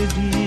berlari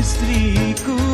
istriku